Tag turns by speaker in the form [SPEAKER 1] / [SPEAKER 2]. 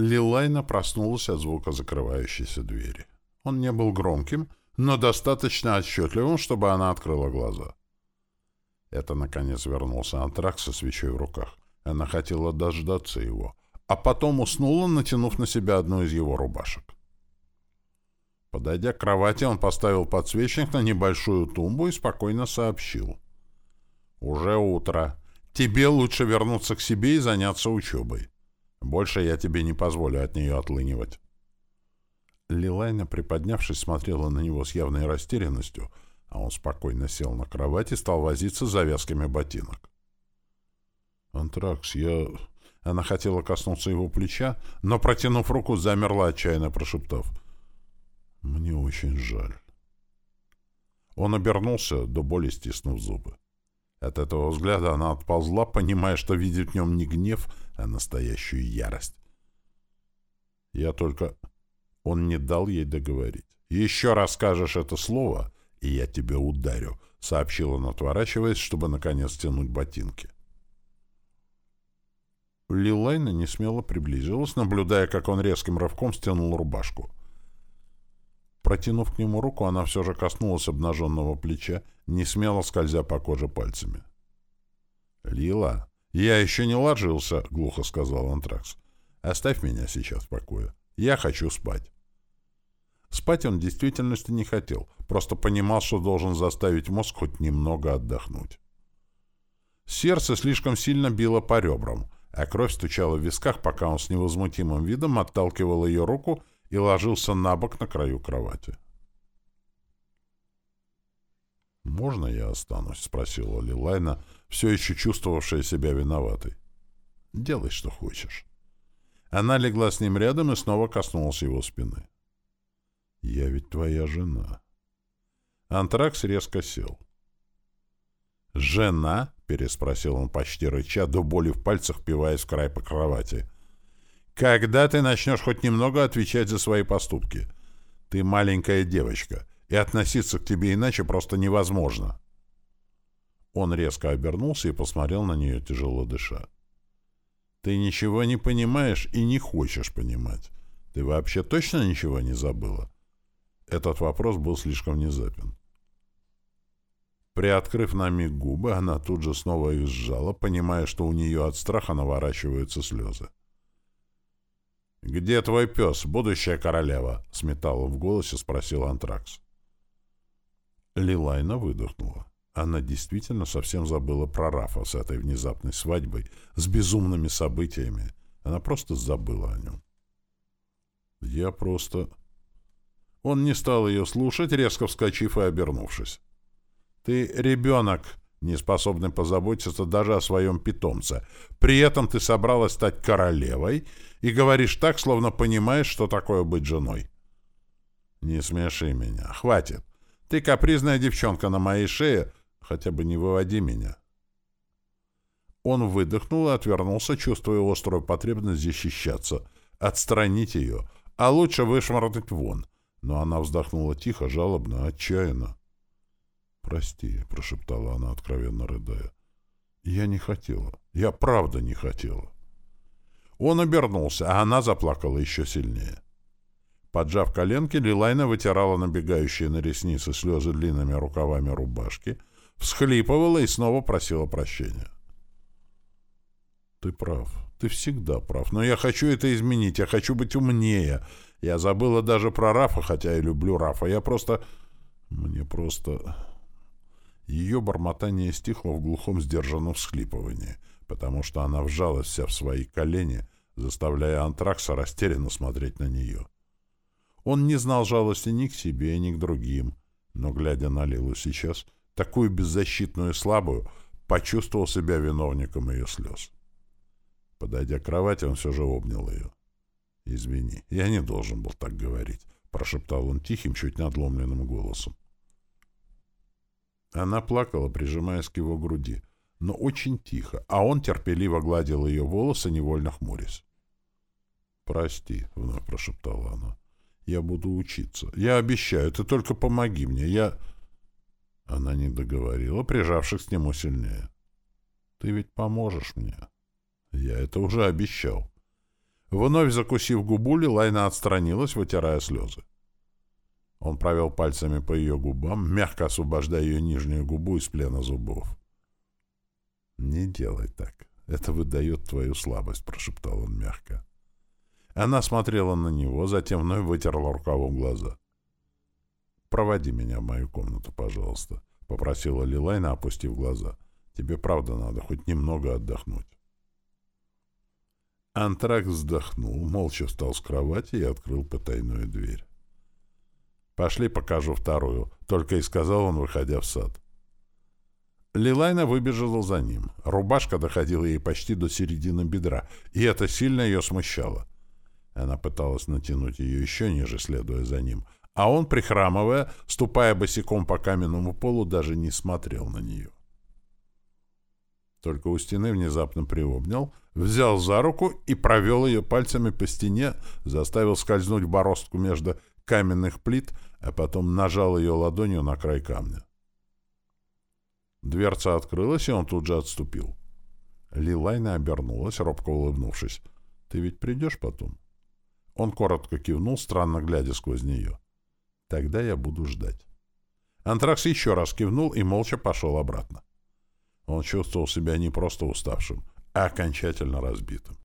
[SPEAKER 1] Лилайна проснулась от звука закрывающейся двери. Он не был громким, но достаточно отчетливым, чтобы она открыла глаза. Это, наконец, вернулся антракт со свечой в руках. Она хотела дождаться его, а потом уснула, натянув на себя одну из его рубашек. Подойдя к кровати, он поставил подсвечник на небольшую тумбу и спокойно сообщил. «Уже утро. Тебе лучше вернуться к себе и заняться учебой. Больше я тебе не позволю от нее отлынивать». Лилайна, приподнявшись, смотрела на него с явной растерянностью, а он спокойно сел на кровать и стал возиться с завязками ботинок. «Антракс, я...» Она хотела коснуться его плеча, но, протянув руку, замерла, отчаянно прошептав. «Мне очень жаль». Он обернулся, до боли стиснув зубы. От этого взгляда она отползла, понимая, что видит в нем не гнев, а настоящую ярость. «Я только...» Он не дал ей договорить. «Еще раз скажешь это слово, и я тебя ударю», — сообщил он, отворачиваясь, чтобы, наконец, тянуть ботинки. Лилайна несмело приблизилась, наблюдая, как он резким рывком стянул рубашку. Протянув к нему руку, она все же коснулась обнаженного плеча, не смело скользя по коже пальцами. «Лила, я еще не ложился», — глухо сказал Антракс. «Оставь меня сейчас в покое. Я хочу спать». Спать он в действительности не хотел, просто понимал, что должен заставить мозг хоть немного отдохнуть. Сердце слишком сильно било по ребрам, а кровь стучала в висках, пока он с невозмутимым видом отталкивал ее руку и ложился на бок на краю кровати. «Можно я останусь?» — спросила Лилайна, все еще чувствовавшая себя виноватой. «Делай, что хочешь». Она легла с ним рядом и снова коснулась его спины. «Я ведь твоя жена». Антракс резко сел. «Жена?» — переспросил он почти рыча, до боли в пальцах пиваясь в край по кровати. «Когда ты начнешь хоть немного отвечать за свои поступки? Ты маленькая девочка, и относиться к тебе иначе просто невозможно». Он резко обернулся и посмотрел на нее, тяжело дыша. «Ты ничего не понимаешь и не хочешь понимать. Ты вообще точно ничего не забыла?» Этот вопрос был слишком внезапен. Приоткрыв на миг губы, она тут же снова их сжала, понимая, что у нее от страха наворачиваются слезы. «Где твой пес, будущая королева?» — с металлом в голосе спросил Антракс. Лилайна выдохнула. Она действительно совсем забыла про Рафа с этой внезапной свадьбой, с безумными событиями. Она просто забыла о нем. «Я просто...» Он не стал ее слушать, резко вскочив и обернувшись. «Ты ребенок, не способный позаботиться даже о своем питомце. При этом ты собралась стать королевой и говоришь так, словно понимаешь, что такое быть женой». «Не смеши меня. Хватит. Ты капризная девчонка на моей шее, хотя бы не выводи меня». Он выдохнул и отвернулся, чувствуя острую потребность защищаться, отстранить ее, а лучше вышвырнуть вон — но она вздохнула тихо, жалобно, отчаянно. «Прости», — прошептала она, откровенно рыдая. «Я не хотела. Я правда не хотела». Он обернулся, а она заплакала еще сильнее. Поджав коленки, Лилайна вытирала набегающие на ресницы слезы длинными рукавами рубашки, всхлипывала и снова просила прощения. «Ты прав. Ты всегда прав. Но я хочу это изменить. Я хочу быть умнее. Я забыла даже про Рафа, хотя и люблю Рафа. Я просто... Мне просто... Ее бормотание стихло в глухом сдержанном всхлипывании, потому что она вжалась вся в свои колени, заставляя Антракса растерянно смотреть на нее. Он не знал жалости ни к себе, ни к другим, но, глядя на Лилу сейчас, такую беззащитную и слабую, почувствовал себя виновником ее слез. Подойдя к кровати, он все же обнял ее. «Извини, я не должен был так говорить», — прошептал он тихим, чуть надломленным голосом. Она плакала, прижимаясь к его груди, но очень тихо, а он терпеливо гладил ее волосы, невольно хмурясь. «Прости», — вновь прошептала она. «Я буду учиться. Я обещаю, ты только помоги мне. Я...» Она не договорила, прижавшись к нему сильнее. «Ты ведь поможешь мне?» «Я это уже обещал». Вновь закусив губу, Лилайна отстранилась, вытирая слезы. Он провел пальцами по ее губам, мягко освобождая ее нижнюю губу из плена зубов. «Не делай так. Это выдает твою слабость», — прошептал он мягко. Она смотрела на него, затем вновь вытерла рукавом глаза. «Проводи меня в мою комнату, пожалуйста», — попросила Лилайна, опустив глаза. «Тебе правда надо хоть немного отдохнуть». Антракс вздохнул, молча встал с кровати и открыл потайную дверь. «Пошли, покажу вторую», — только и сказал он, выходя в сад. Лилайна выбежала за ним. Рубашка доходила ей почти до середины бедра, и это сильно ее смущало. Она пыталась натянуть ее еще ниже, следуя за ним, а он, прихрамывая, ступая босиком по каменному полу, даже не смотрел на нее. Только у стены внезапно приобнял, взял за руку и провел ее пальцами по стене, заставил скользнуть бороздку между каменных плит, а потом нажал ее ладонью на край камня. Дверца открылась, и он тут же отступил. Лилайна обернулась, робко улыбнувшись. «Ты ведь придешь потом?» Он коротко кивнул, странно глядя сквозь нее. «Тогда я буду ждать». Антракс еще раз кивнул и молча пошел обратно. Он чувствовал себя не просто уставшим, а окончательно разбитым.